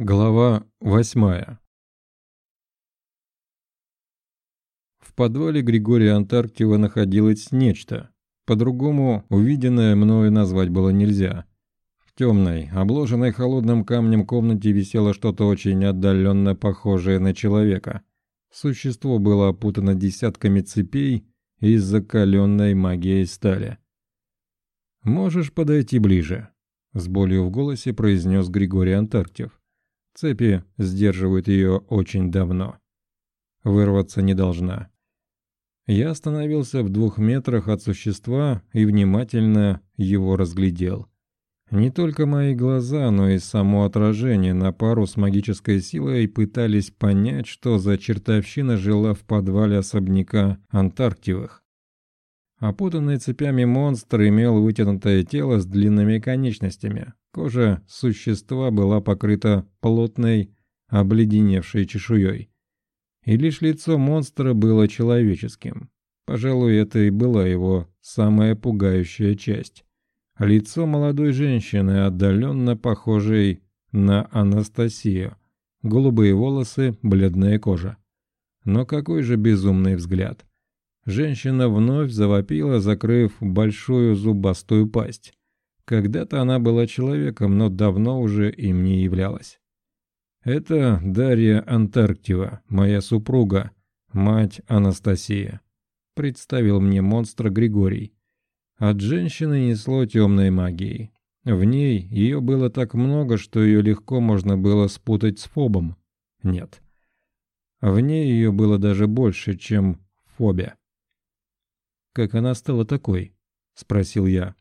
Глава восьмая В подвале Григория Антарктива находилось нечто. По-другому увиденное мною назвать было нельзя. В темной, обложенной холодным камнем комнате висело что-то очень отдаленно похожее на человека. Существо было опутано десятками цепей из закаленной магией стали. «Можешь подойти ближе», — с болью в голосе произнес Григорий Антарктив. Цепи сдерживают ее очень давно. Вырваться не должна. Я остановился в двух метрах от существа и внимательно его разглядел. Не только мои глаза, но и само отражение на пару с магической силой пытались понять, что за чертовщина жила в подвале особняка Антарктивых. Опутанный цепями монстр имел вытянутое тело с длинными конечностями, Кожа существа была покрыта плотной, обледеневшей чешуей. И лишь лицо монстра было человеческим. Пожалуй, это и была его самая пугающая часть. Лицо молодой женщины, отдаленно похожей на Анастасию. Голубые волосы, бледная кожа. Но какой же безумный взгляд. Женщина вновь завопила, закрыв большую зубастую пасть. Когда-то она была человеком, но давно уже им не являлась. Это Дарья Антарктива, моя супруга, мать Анастасия. Представил мне монстра Григорий. От женщины несло темной магией. В ней ее было так много, что ее легко можно было спутать с фобом. Нет. В ней ее было даже больше, чем фобе. «Как она стала такой?» — спросил я.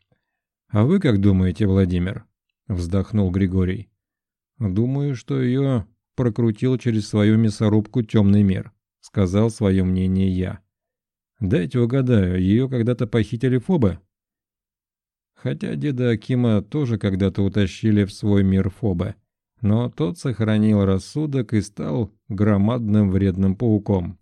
«А вы как думаете, Владимир?» — вздохнул Григорий. «Думаю, что ее прокрутил через свою мясорубку темный мир», — сказал свое мнение я. «Дайте угадаю, ее когда-то похитили фобы?» Хотя деда Акима тоже когда-то утащили в свой мир фобы, но тот сохранил рассудок и стал громадным вредным пауком.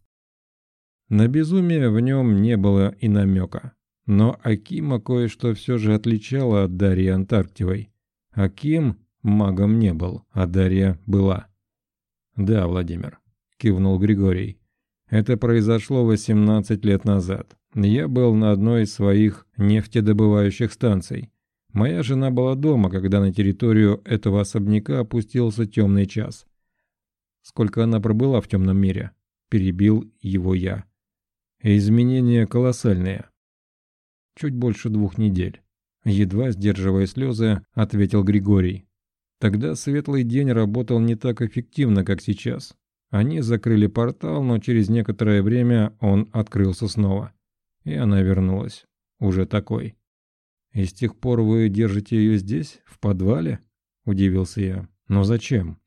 На безумие в нем не было и намека. Но Акима кое-что все же отличало от Дарьи Антарктивой. Аким магом не был, а Дарья была. «Да, Владимир», — кивнул Григорий. «Это произошло 18 лет назад. Я был на одной из своих нефтедобывающих станций. Моя жена была дома, когда на территорию этого особняка опустился темный час. Сколько она пробыла в темном мире?» — перебил его я. «Изменения колоссальные. Чуть больше двух недель. Едва сдерживая слезы, ответил Григорий. Тогда светлый день работал не так эффективно, как сейчас. Они закрыли портал, но через некоторое время он открылся снова. И она вернулась. Уже такой. «И с тех пор вы держите ее здесь, в подвале?» – удивился я. «Но зачем?»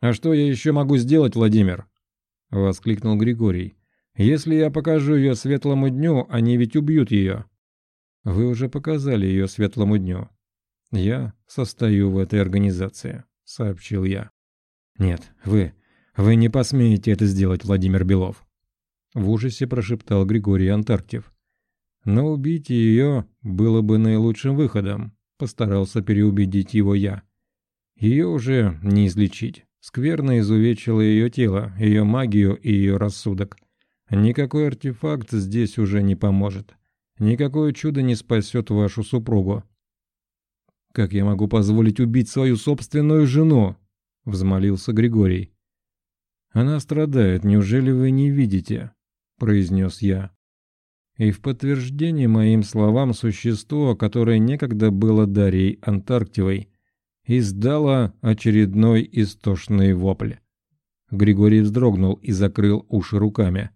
«А что я еще могу сделать, Владимир?» – воскликнул Григорий. «Если я покажу ее светлому дню, они ведь убьют ее. Вы уже показали ее светлому дню. Я состою в этой организации, сообщил я. Нет, вы, вы не посмеете это сделать, Владимир Белов. В ужасе прошептал Григорий Антарктив. Но убить ее было бы наилучшим выходом, постарался переубедить его я. Ее уже не излечить. Скверно изувечило ее тело, ее магию и ее рассудок. Никакой артефакт здесь уже не поможет. Никакое чудо не спасет вашу супругу. «Как я могу позволить убить свою собственную жену?» — взмолился Григорий. «Она страдает, неужели вы не видите?» — произнес я. И в подтверждение моим словам существо, которое некогда было Дарьей Антарктивой, издало очередной истошный вопль. Григорий вздрогнул и закрыл уши руками.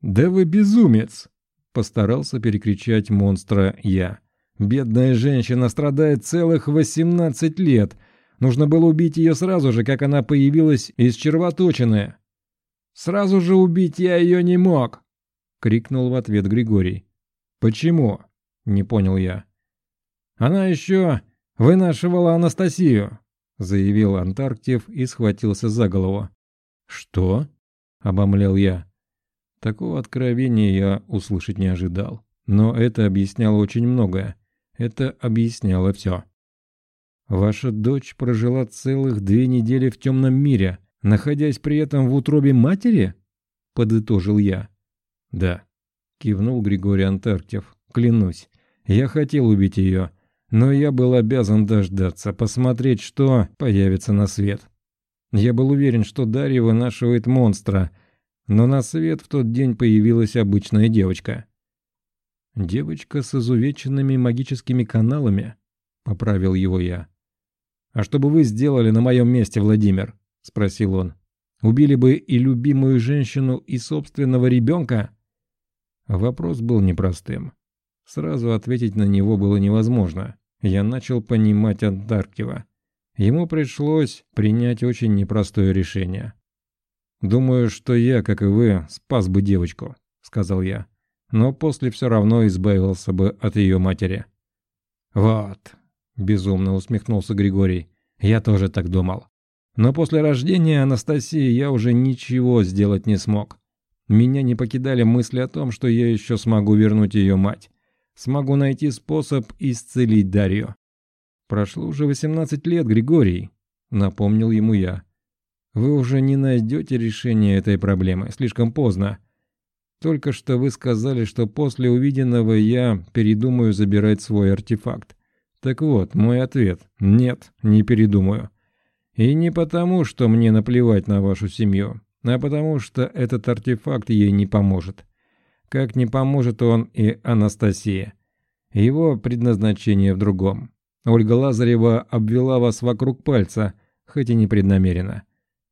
«Да вы безумец!» Постарался перекричать монстра я. «Бедная женщина страдает целых 18 лет. Нужно было убить ее сразу же, как она появилась из червоточины». «Сразу же убить я ее не мог!» — крикнул в ответ Григорий. «Почему?» — не понял я. «Она еще вынашивала Анастасию», — заявил Антарктив и схватился за голову. «Что?» — обомлел я. Такого откровения я услышать не ожидал. Но это объясняло очень многое. Это объясняло все. Ваша дочь прожила целых две недели в темном мире, находясь при этом в утробе матери? Подытожил я. Да, кивнул Григорий Антарктев. Клянусь, я хотел убить ее, но я был обязан дождаться, посмотреть, что появится на свет. Я был уверен, что Дарья вынашивает монстра, но на свет в тот день появилась обычная девочка. «Девочка с изувеченными магическими каналами», — поправил его я. «А что бы вы сделали на моем месте, Владимир?» — спросил он. «Убили бы и любимую женщину, и собственного ребенка?» Вопрос был непростым. Сразу ответить на него было невозможно. Я начал понимать Антарктива. Ему пришлось принять очень непростое решение. «Думаю, что я, как и вы, спас бы девочку», — сказал я. «Но после все равно избавился бы от ее матери». «Вот», — безумно усмехнулся Григорий, — «я тоже так думал. Но после рождения Анастасии я уже ничего сделать не смог. Меня не покидали мысли о том, что я еще смогу вернуть ее мать смогу найти способ исцелить Дарью. «Прошло уже 18 лет, Григорий», — напомнил ему я. «Вы уже не найдете решения этой проблемы, слишком поздно. Только что вы сказали, что после увиденного я передумаю забирать свой артефакт. Так вот, мой ответ – нет, не передумаю. И не потому, что мне наплевать на вашу семью, а потому что этот артефакт ей не поможет как не поможет он и Анастасия. Его предназначение в другом. Ольга Лазарева обвела вас вокруг пальца, хоть и непреднамеренно.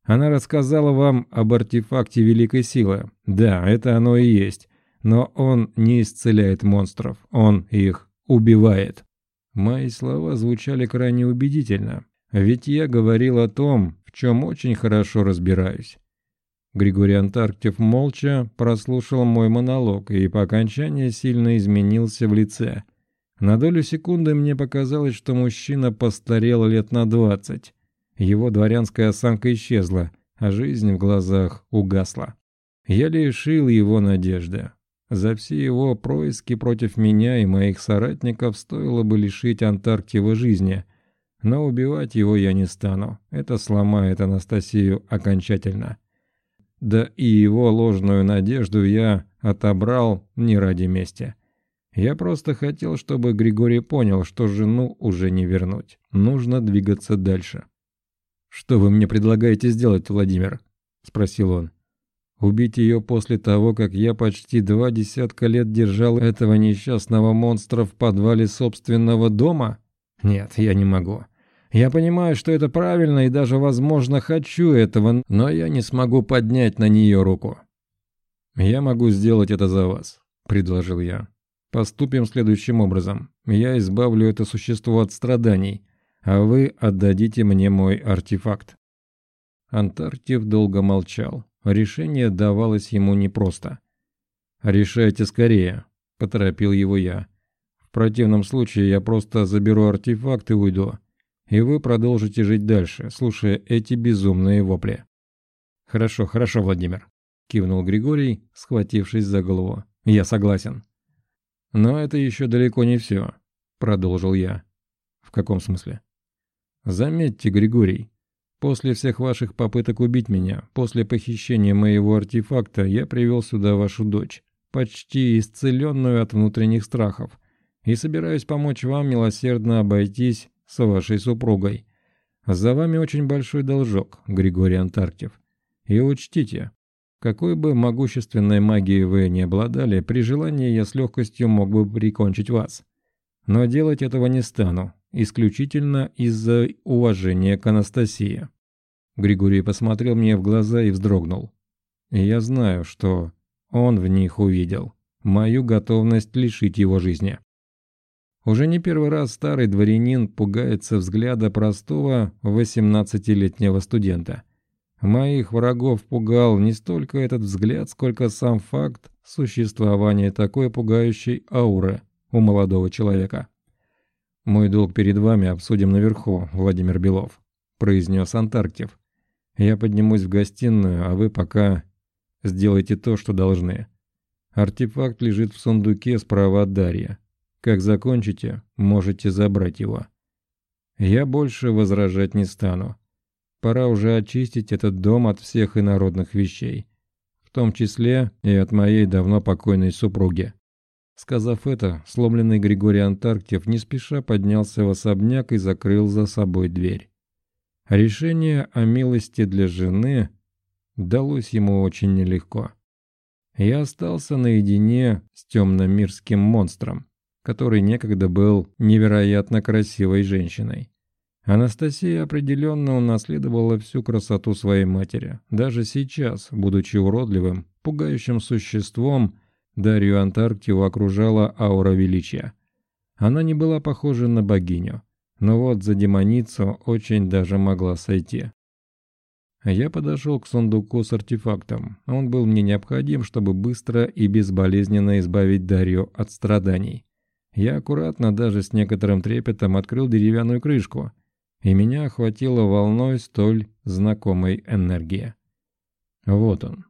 Она рассказала вам об артефакте великой силы. Да, это оно и есть. Но он не исцеляет монстров, он их убивает. Мои слова звучали крайне убедительно, ведь я говорил о том, в чем очень хорошо разбираюсь. Григорий Антарктев молча прослушал мой монолог и по окончании сильно изменился в лице. На долю секунды мне показалось, что мужчина постарел лет на двадцать. Его дворянская осанка исчезла, а жизнь в глазах угасла. Я лишил его надежды. За все его происки против меня и моих соратников стоило бы лишить Антарктива жизни. Но убивать его я не стану. Это сломает Анастасию окончательно. Да и его ложную надежду я отобрал не ради мести. Я просто хотел, чтобы Григорий понял, что жену уже не вернуть. Нужно двигаться дальше. «Что вы мне предлагаете сделать, Владимир?» – спросил он. «Убить ее после того, как я почти два десятка лет держал этого несчастного монстра в подвале собственного дома? Нет, я не могу. Я понимаю, что это правильно и даже, возможно, хочу этого, но я не смогу поднять на нее руку. «Я могу сделать это за вас», — предложил я. «Поступим следующим образом. Я избавлю это существо от страданий, а вы отдадите мне мой артефакт». Антарктив долго молчал. Решение давалось ему непросто. «Решайте скорее», — поторопил его я. «В противном случае я просто заберу артефакт и уйду и вы продолжите жить дальше, слушая эти безумные вопли». «Хорошо, хорошо, Владимир», — кивнул Григорий, схватившись за голову. «Я согласен». «Но это еще далеко не все», — продолжил я. «В каком смысле?» «Заметьте, Григорий, после всех ваших попыток убить меня, после похищения моего артефакта, я привел сюда вашу дочь, почти исцеленную от внутренних страхов, и собираюсь помочь вам милосердно обойтись с вашей супругой. За вами очень большой должок, Григорий Антарктив. И учтите, какой бы могущественной магией вы не обладали, при желании я с легкостью мог бы прикончить вас. Но делать этого не стану, исключительно из-за уважения к Анастасии. Григорий посмотрел мне в глаза и вздрогнул. И я знаю, что он в них увидел. Мою готовность лишить его жизни. Уже не первый раз старый дворянин пугается взгляда простого 18-летнего студента. Моих врагов пугал не столько этот взгляд, сколько сам факт существования такой пугающей ауры у молодого человека. «Мой долг перед вами обсудим наверху, Владимир Белов», — произнес Антарктив. «Я поднимусь в гостиную, а вы пока сделайте то, что должны. Артефакт лежит в сундуке справа от Дарья. Как закончите, можете забрать его. Я больше возражать не стану. Пора уже очистить этот дом от всех инородных вещей, в том числе и от моей давно покойной супруги. Сказав это, сломленный Григорий Антарктив не спеша поднялся в особняк и закрыл за собой дверь. Решение о милости для жены далось ему очень нелегко. Я остался наедине с темномирским монстром, который некогда был невероятно красивой женщиной. Анастасия определенно унаследовала всю красоту своей матери. Даже сейчас, будучи уродливым, пугающим существом, Дарью Антарктику окружала аура величия. Она не была похожа на богиню, но вот за демоницу очень даже могла сойти. Я подошел к сундуку с артефактом. Он был мне необходим, чтобы быстро и безболезненно избавить Дарью от страданий. Я аккуратно, даже с некоторым трепетом, открыл деревянную крышку, и меня охватило волной столь знакомой энергии. Вот он.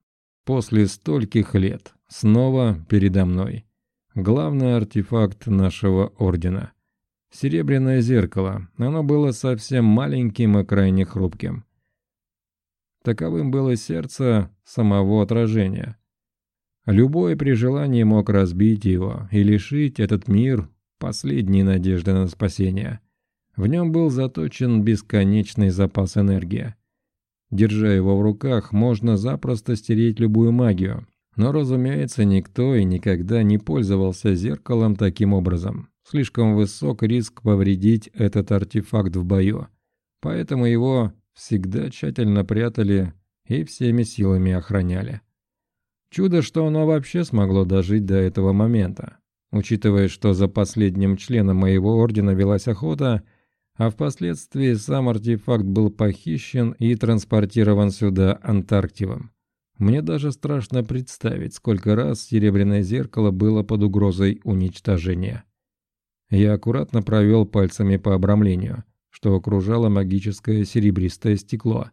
После стольких лет. Снова передо мной. Главный артефакт нашего ордена. Серебряное зеркало. Оно было совсем маленьким и крайне хрупким. Таковым было сердце самого отражения. Любой при желании мог разбить его и лишить этот мир последней надежды на спасение. В нем был заточен бесконечный запас энергии. Держа его в руках, можно запросто стереть любую магию, но, разумеется, никто и никогда не пользовался зеркалом таким образом. Слишком высок риск повредить этот артефакт в бою. Поэтому его всегда тщательно прятали и всеми силами охраняли. Чудо, что оно вообще смогло дожить до этого момента. Учитывая, что за последним членом моего ордена велась охота, а впоследствии сам артефакт был похищен и транспортирован сюда Антарктивом. Мне даже страшно представить, сколько раз серебряное зеркало было под угрозой уничтожения. Я аккуратно провел пальцами по обрамлению, что окружало магическое серебристое стекло.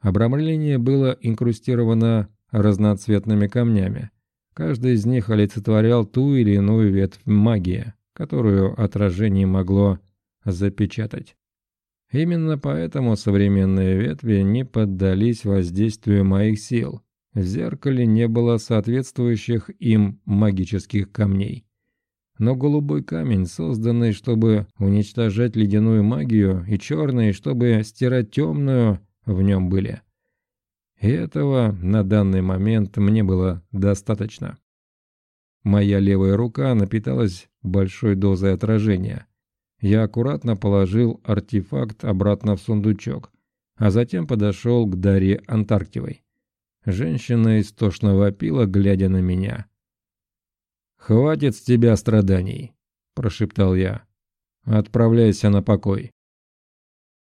Обрамление было инкрустировано разноцветными камнями. Каждый из них олицетворял ту или иную ветвь магии, которую отражение могло запечатать. Именно поэтому современные ветви не поддались воздействию моих сил. В зеркале не было соответствующих им магических камней. Но голубой камень, созданный, чтобы уничтожать ледяную магию, и черный, чтобы стирать темную, в нем были. И этого на данный момент мне было достаточно. Моя левая рука напиталась большой дозой отражения – я аккуратно положил артефакт обратно в сундучок, а затем подошел к Дарье Антарктивой. Женщина истошно вопила, глядя на меня. «Хватит с тебя страданий», – прошептал я. «Отправляйся на покой».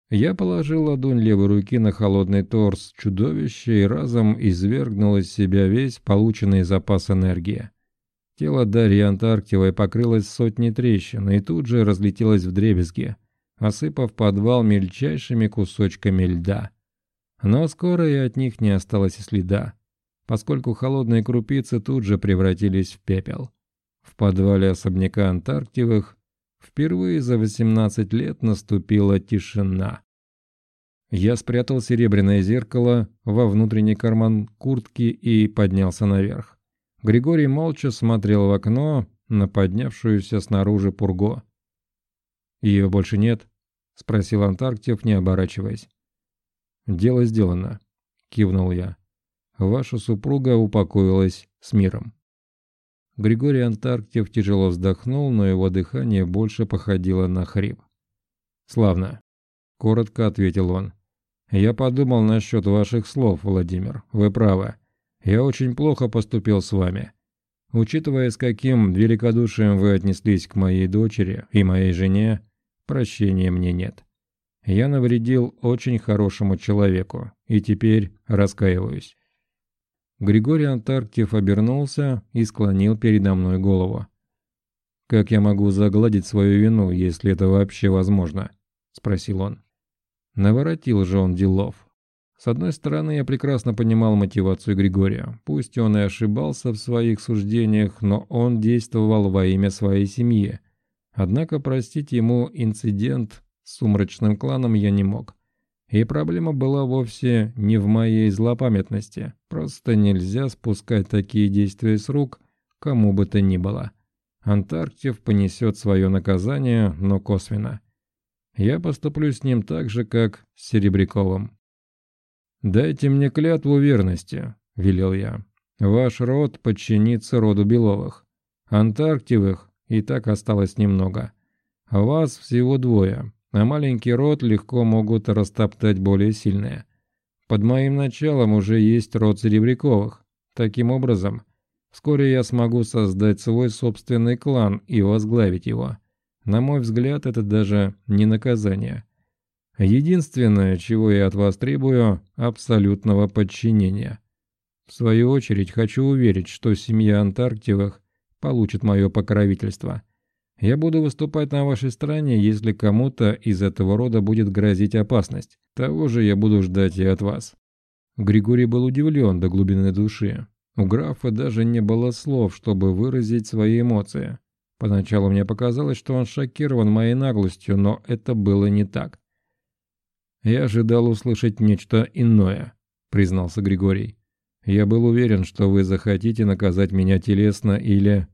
Я положил ладонь левой руки на холодный торс чудовища и разом извергнул из себя весь полученный запас энергии. Тело Дарьи Антарктивой покрылось сотней трещин и тут же разлетелось в дребезги, осыпав подвал мельчайшими кусочками льда. Но скоро и от них не осталось и следа, поскольку холодные крупицы тут же превратились в пепел. В подвале особняка Антарктивых впервые за 18 лет наступила тишина. Я спрятал серебряное зеркало во внутренний карман куртки и поднялся наверх. Григорий молча смотрел в окно на поднявшуюся снаружи пургу. «Ее больше нет?» — спросил Антарктив, не оборачиваясь. «Дело сделано», — кивнул я. «Ваша супруга упокоилась с миром». Григорий Антарктив тяжело вздохнул, но его дыхание больше походило на хрип. «Славно», — коротко ответил он. «Я подумал насчет ваших слов, Владимир. Вы правы. Я очень плохо поступил с вами. Учитывая, с каким великодушием вы отнеслись к моей дочери и моей жене, прощения мне нет. Я навредил очень хорошему человеку, и теперь раскаиваюсь». Григорий Антарктив обернулся и склонил передо мной голову. «Как я могу загладить свою вину, если это вообще возможно?» – спросил он. Наворотил же он делов. С одной стороны, я прекрасно понимал мотивацию Григория. Пусть он и ошибался в своих суждениях, но он действовал во имя своей семьи. Однако простить ему инцидент с сумрачным кланом я не мог. И проблема была вовсе не в моей злопамятности. Просто нельзя спускать такие действия с рук кому бы то ни было. Антарктив понесет свое наказание, но косвенно. Я поступлю с ним так же, как с Серебряковым. «Дайте мне клятву верности», — велел я. «Ваш род подчинится роду Беловых. Антарктивых и так осталось немного. Вас всего двое, а маленький род легко могут растоптать более сильные. Под моим началом уже есть род Серебряковых. Таким образом, вскоре я смогу создать свой собственный клан и возглавить его. На мой взгляд, это даже не наказание. Единственное, чего я от вас требую – абсолютного подчинения. В свою очередь, хочу уверить, что семья Антарктивых получит мое покровительство – я буду выступать на вашей стороне, если кому-то из этого рода будет грозить опасность. Того же я буду ждать и от вас». Григорий был удивлен до глубины души. У графа даже не было слов, чтобы выразить свои эмоции. Поначалу мне показалось, что он шокирован моей наглостью, но это было не так. «Я ожидал услышать нечто иное», — признался Григорий. «Я был уверен, что вы захотите наказать меня телесно или...»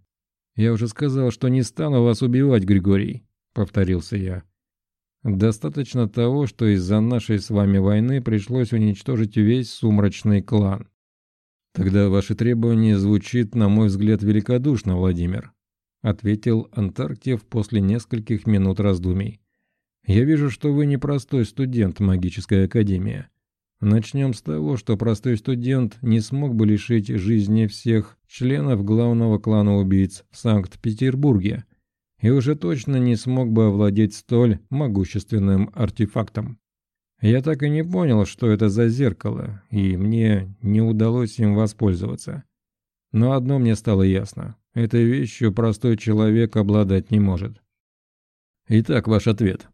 «Я уже сказал, что не стану вас убивать, Григорий», — повторился я. «Достаточно того, что из-за нашей с вами войны пришлось уничтожить весь сумрачный клан». «Тогда ваше требование звучит, на мой взгляд, великодушно, Владимир», — ответил Антарктив после нескольких минут раздумий. «Я вижу, что вы непростой студент магической академии. Начнем с того, что простой студент не смог бы лишить жизни всех членов главного клана убийц в Санкт-Петербурге и уже точно не смог бы овладеть столь могущественным артефактом. Я так и не понял, что это за зеркало, и мне не удалось им воспользоваться. Но одно мне стало ясно. Этой вещью простой человек обладать не может. Итак, ваш ответ.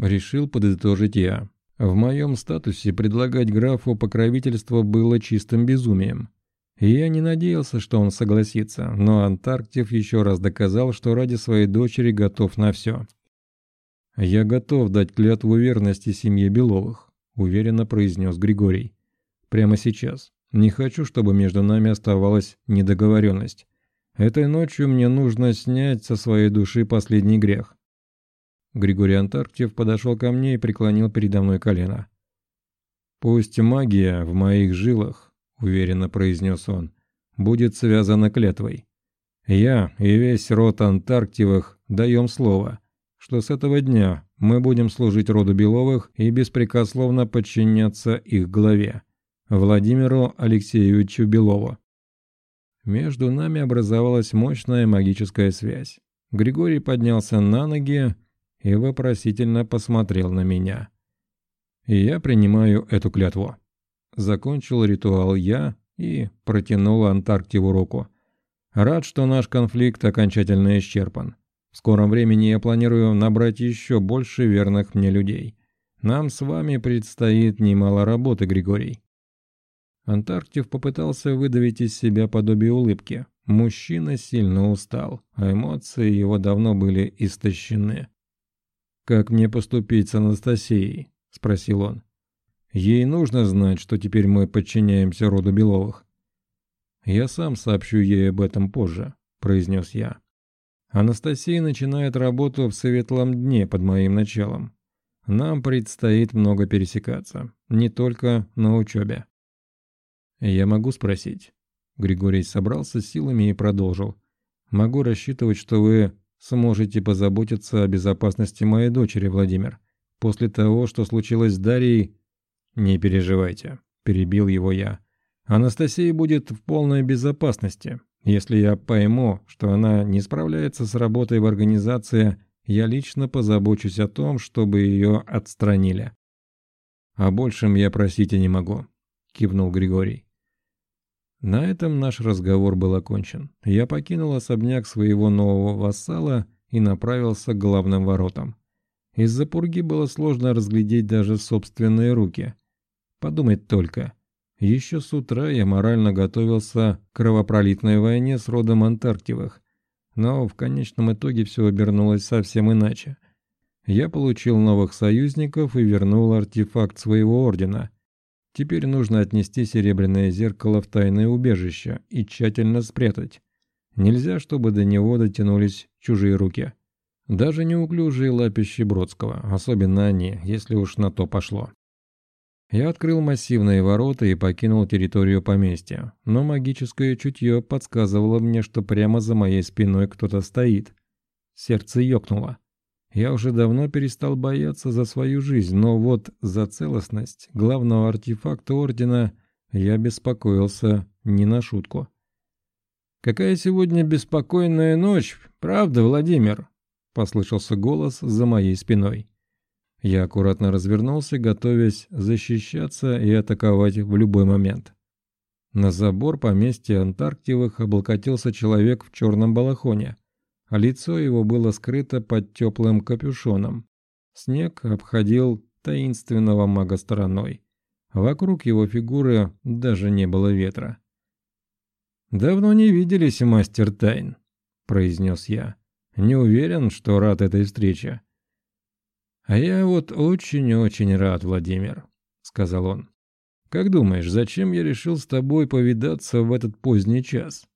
Решил подытожить я. В моем статусе предлагать графу покровительство было чистым безумием. Я не надеялся, что он согласится, но Антарктив еще раз доказал, что ради своей дочери готов на все. «Я готов дать клятву верности семье Беловых», — уверенно произнес Григорий. «Прямо сейчас. Не хочу, чтобы между нами оставалась недоговоренность. Этой ночью мне нужно снять со своей души последний грех. Григорий Антарктив подошел ко мне и преклонил передо мной колено. «Пусть магия в моих жилах», — уверенно произнес он, — «будет связана клятвой. Я и весь род Антарктивых даем слово, что с этого дня мы будем служить роду Беловых и беспрекословно подчиняться их главе, Владимиру Алексеевичу Белову». Между нами образовалась мощная магическая связь. Григорий поднялся на ноги, и вопросительно посмотрел на меня. Я принимаю эту клятву. Закончил ритуал я и протянул Антарктиву руку. Рад, что наш конфликт окончательно исчерпан. В скором времени я планирую набрать еще больше верных мне людей. Нам с вами предстоит немало работы, Григорий. Антарктив попытался выдавить из себя подобие улыбки. Мужчина сильно устал, а эмоции его давно были истощены. «Как мне поступить с Анастасией?» – спросил он. «Ей нужно знать, что теперь мы подчиняемся роду Беловых». «Я сам сообщу ей об этом позже», – произнес я. «Анастасия начинает работу в светлом дне под моим началом. Нам предстоит много пересекаться, не только на учебе». «Я могу спросить?» Григорий собрался силами и продолжил. «Могу рассчитывать, что вы сможете позаботиться о безопасности моей дочери, Владимир. После того, что случилось с Дарьей...» «Не переживайте», — перебил его я. «Анастасия будет в полной безопасности. Если я пойму, что она не справляется с работой в организации, я лично позабочусь о том, чтобы ее отстранили». «О большем я просить и не могу», — кивнул Григорий. На этом наш разговор был окончен. Я покинул особняк своего нового вассала и направился к главным воротам. Из-за пурги было сложно разглядеть даже собственные руки. Подумать только. Еще с утра я морально готовился к кровопролитной войне с родом Антарктивых. Но в конечном итоге все обернулось совсем иначе. Я получил новых союзников и вернул артефакт своего ордена. Теперь нужно отнести серебряное зеркало в тайное убежище и тщательно спрятать. Нельзя, чтобы до него дотянулись чужие руки. Даже неуклюжие лапищи Бродского, особенно они, если уж на то пошло. Я открыл массивные ворота и покинул территорию поместья, но магическое чутье подсказывало мне, что прямо за моей спиной кто-то стоит. Сердце ёкнуло. Я уже давно перестал бояться за свою жизнь, но вот за целостность главного артефакта Ордена я беспокоился не на шутку. «Какая сегодня беспокойная ночь, правда, Владимир?» — послышался голос за моей спиной. Я аккуратно развернулся, готовясь защищаться и атаковать в любой момент. На забор поместья Антарктивых облокотился человек в черном балахоне а лицо его было скрыто под теплым капюшоном. Снег обходил таинственного мага стороной. Вокруг его фигуры даже не было ветра. «Давно не виделись, мастер тайн», — произнес я. «Не уверен, что рад этой встрече». «А я вот очень-очень рад, Владимир», — сказал он. «Как думаешь, зачем я решил с тобой повидаться в этот поздний час?»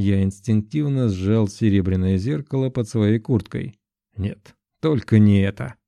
Я инстинктивно сжал серебряное зеркало под своей курткой. Нет, только не это.